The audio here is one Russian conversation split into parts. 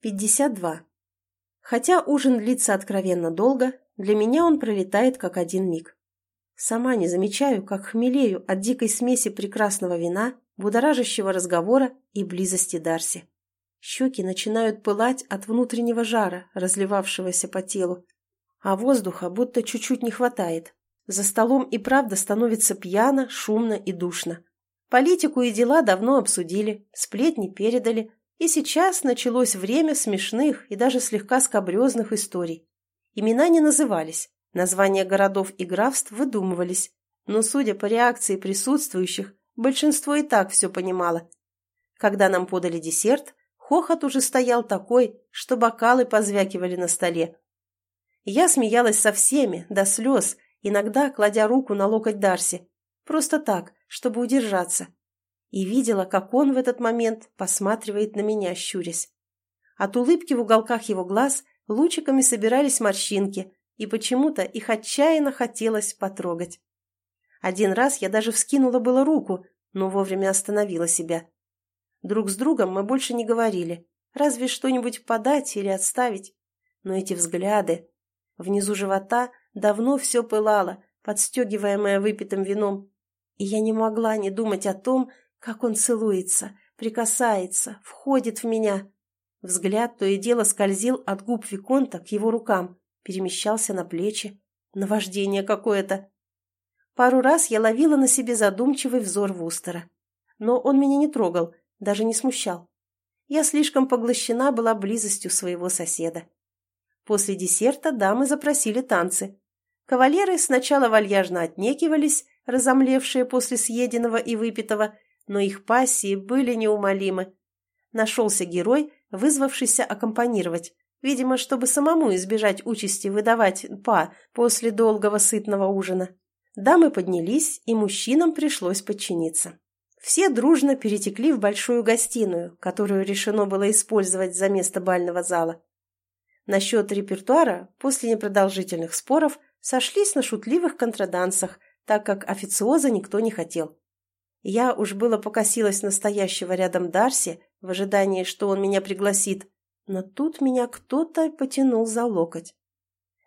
52. Хотя ужин длится откровенно долго, для меня он пролетает как один миг. Сама не замечаю, как хмелею от дикой смеси прекрасного вина, будоражащего разговора и близости Дарси. Щеки начинают пылать от внутреннего жара, разливавшегося по телу, а воздуха будто чуть-чуть не хватает. За столом и правда становится пьяно, шумно и душно. Политику и дела давно обсудили, сплетни передали, и сейчас началось время смешных и даже слегка скобрезных историй. Имена не назывались, названия городов и графств выдумывались, но, судя по реакции присутствующих, большинство и так все понимало. Когда нам подали десерт, хохот уже стоял такой, что бокалы позвякивали на столе. Я смеялась со всеми, до слез, иногда кладя руку на локоть Дарси. Просто так, чтобы удержаться и видела, как он в этот момент посматривает на меня, щурясь. От улыбки в уголках его глаз лучиками собирались морщинки, и почему-то их отчаянно хотелось потрогать. Один раз я даже вскинула было руку, но вовремя остановила себя. Друг с другом мы больше не говорили, разве что-нибудь подать или отставить. Но эти взгляды... Внизу живота давно все пылало, подстегиваемое выпитым вином, и я не могла не думать о том, как он целуется, прикасается, входит в меня. Взгляд то и дело скользил от губ Виконта к его рукам, перемещался на плечи. Наваждение какое-то. Пару раз я ловила на себе задумчивый взор Вустера. Но он меня не трогал, даже не смущал. Я слишком поглощена была близостью своего соседа. После десерта дамы запросили танцы. Кавалеры сначала вальяжно отнекивались, разомлевшие после съеденного и выпитого, но их пассии были неумолимы. Нашелся герой, вызвавшийся аккомпанировать, видимо, чтобы самому избежать участи выдавать па после долгого сытного ужина. Дамы поднялись, и мужчинам пришлось подчиниться. Все дружно перетекли в большую гостиную, которую решено было использовать за место бального зала. Насчет репертуара после непродолжительных споров сошлись на шутливых контрадансах, так как официоза никто не хотел. Я уж было покосилась настоящего рядом Дарси в ожидании, что он меня пригласит, но тут меня кто-то потянул за локоть.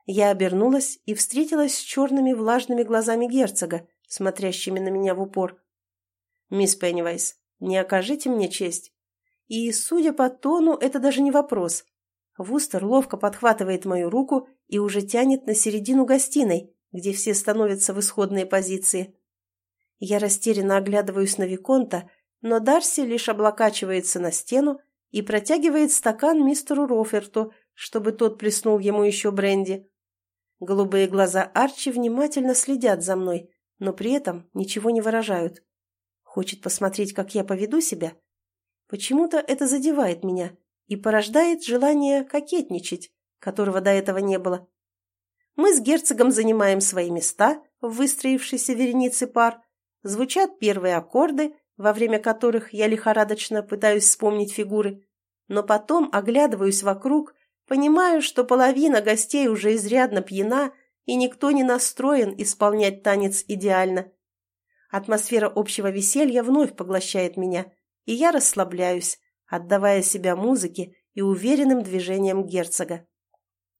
Я обернулась и встретилась с черными влажными глазами герцога, смотрящими на меня в упор. «Мисс Пеннивайс, не окажите мне честь». И, судя по тону, это даже не вопрос. Вустер ловко подхватывает мою руку и уже тянет на середину гостиной, где все становятся в исходные позиции. Я растерянно оглядываюсь на Виконта, но Дарси лишь облокачивается на стену и протягивает стакан мистеру Роферту, чтобы тот плеснул ему еще бренди. Голубые глаза Арчи внимательно следят за мной, но при этом ничего не выражают. Хочет посмотреть, как я поведу себя? Почему-то это задевает меня и порождает желание кокетничать, которого до этого не было. Мы с герцогом занимаем свои места в выстроившейся веренице пар, Звучат первые аккорды, во время которых я лихорадочно пытаюсь вспомнить фигуры, но потом оглядываюсь вокруг, понимаю, что половина гостей уже изрядно пьяна, и никто не настроен исполнять танец идеально. Атмосфера общего веселья вновь поглощает меня, и я расслабляюсь, отдавая себя музыке и уверенным движениям герцога.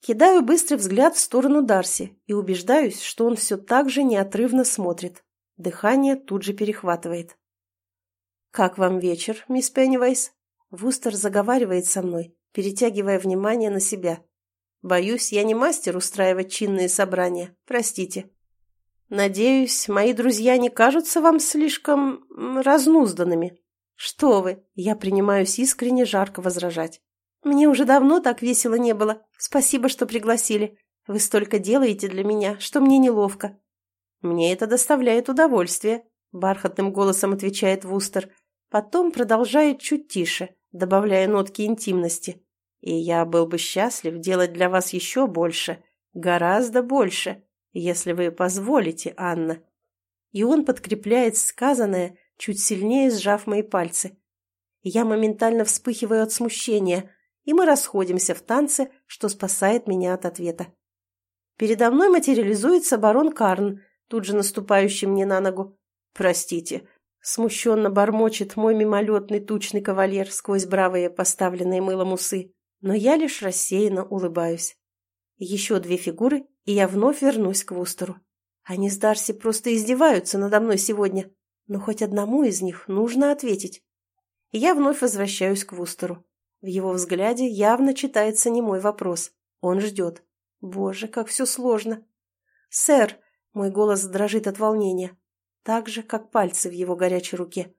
Кидаю быстрый взгляд в сторону Дарси и убеждаюсь, что он все так же неотрывно смотрит. Дыхание тут же перехватывает. «Как вам вечер, мисс Пеннивайс?» Вустер заговаривает со мной, перетягивая внимание на себя. «Боюсь, я не мастер устраивать чинные собрания. Простите». «Надеюсь, мои друзья не кажутся вам слишком разнузданными?» «Что вы!» Я принимаюсь искренне жарко возражать. «Мне уже давно так весело не было. Спасибо, что пригласили. Вы столько делаете для меня, что мне неловко». «Мне это доставляет удовольствие», — бархатным голосом отвечает Вустер. Потом продолжает чуть тише, добавляя нотки интимности. «И я был бы счастлив делать для вас еще больше, гораздо больше, если вы позволите, Анна». И он подкрепляет сказанное, чуть сильнее сжав мои пальцы. Я моментально вспыхиваю от смущения, и мы расходимся в танце, что спасает меня от ответа. Передо мной материализуется барон Карн, тут же наступающий мне на ногу. «Простите», — смущенно бормочет мой мимолетный тучный кавалер сквозь бравые поставленные мылом усы. но я лишь рассеянно улыбаюсь. Еще две фигуры, и я вновь вернусь к Вустеру. Они с Дарси просто издеваются надо мной сегодня, но хоть одному из них нужно ответить. И я вновь возвращаюсь к Вустеру. В его взгляде явно читается не мой вопрос. Он ждет. Боже, как все сложно. «Сэр!» — мой голос дрожит от волнения, так же, как пальцы в его горячей руке.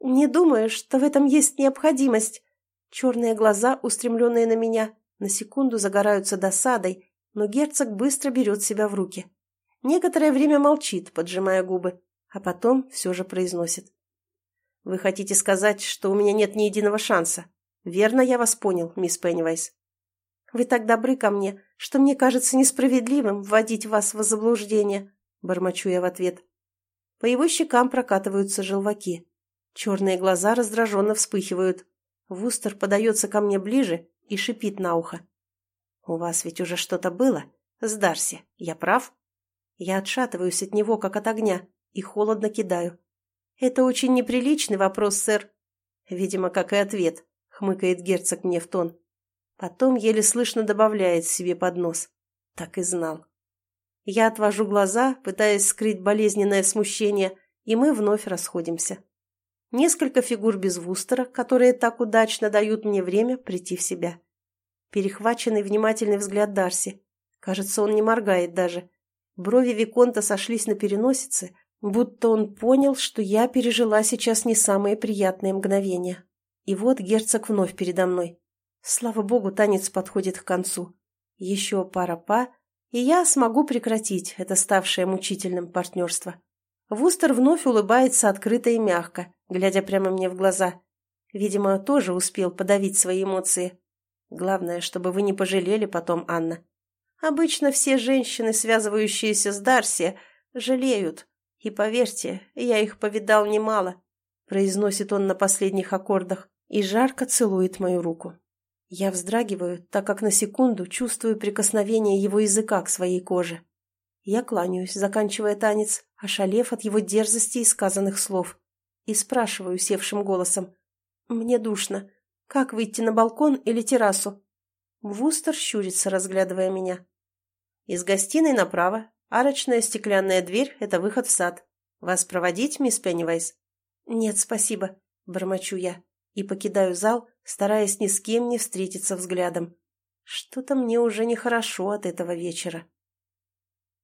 «Не думаю, что в этом есть необходимость». Черные глаза, устремленные на меня, на секунду загораются досадой, но герцог быстро берет себя в руки. Некоторое время молчит, поджимая губы, а потом все же произносит. «Вы хотите сказать, что у меня нет ни единого шанса? Верно я вас понял, мисс Пеннивайс?» «Вы так добры ко мне, что мне кажется несправедливым вводить вас в заблуждение», — бормочу я в ответ. По его щекам прокатываются желваки. Черные глаза раздраженно вспыхивают. Вустер подается ко мне ближе и шипит на ухо. «У вас ведь уже что-то было? С я прав?» Я отшатываюсь от него, как от огня, и холодно кидаю. «Это очень неприличный вопрос, сэр». «Видимо, как и ответ», — хмыкает герцог мне в тон. Потом еле слышно добавляет себе под нос. Так и знал. Я отвожу глаза, пытаясь скрыть болезненное смущение, и мы вновь расходимся. Несколько фигур без вустера, которые так удачно дают мне время прийти в себя. Перехваченный внимательный взгляд Дарси. Кажется, он не моргает даже. Брови Виконта сошлись на переносице, будто он понял, что я пережила сейчас не самые приятные мгновения. И вот герцог вновь передо мной. Слава богу, танец подходит к концу. Еще пара па, и я смогу прекратить это ставшее мучительным партнерство. Вустер вновь улыбается открыто и мягко, глядя прямо мне в глаза. Видимо, тоже успел подавить свои эмоции. Главное, чтобы вы не пожалели потом, Анна. Обычно все женщины, связывающиеся с Дарси, жалеют. И поверьте, я их повидал немало, произносит он на последних аккордах и жарко целует мою руку. Я вздрагиваю, так как на секунду чувствую прикосновение его языка к своей коже. Я кланяюсь, заканчивая танец, ошалев от его дерзости и сказанных слов, и спрашиваю севшим голосом. «Мне душно. Как выйти на балкон или террасу?» Вустер щурится, разглядывая меня. «Из гостиной направо. Арочная стеклянная дверь — это выход в сад. Вас проводить, мисс Пеннивайз?» «Нет, спасибо», — бормочу я и покидаю зал, стараясь ни с кем не встретиться взглядом. Что-то мне уже нехорошо от этого вечера.